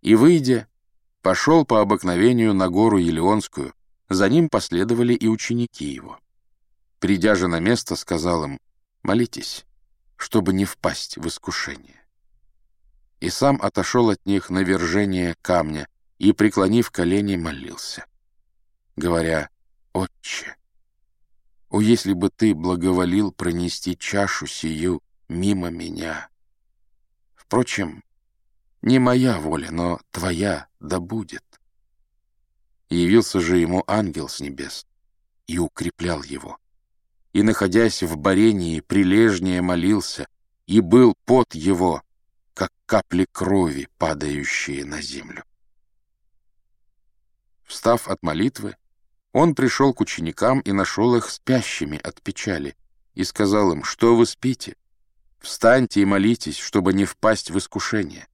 И, выйдя, пошел по обыкновению на гору Елеонскую, за ним последовали и ученики его. Придя же на место, сказал им, «Молитесь, чтобы не впасть в искушение». И сам отошел от них на вержение камня и, преклонив колени, молился, говоря, «Отче, о, если бы ты благоволил пронести чашу сию мимо меня! Впрочем, не моя воля, но твоя да будет». Явился же ему ангел с небес и укреплял его. И, находясь в барении, прилежнее молился, и был пот его, как капли крови, падающие на землю. Встав от молитвы, он пришел к ученикам и нашел их спящими от печали, и сказал им, что вы спите? Встаньте и молитесь, чтобы не впасть в искушение.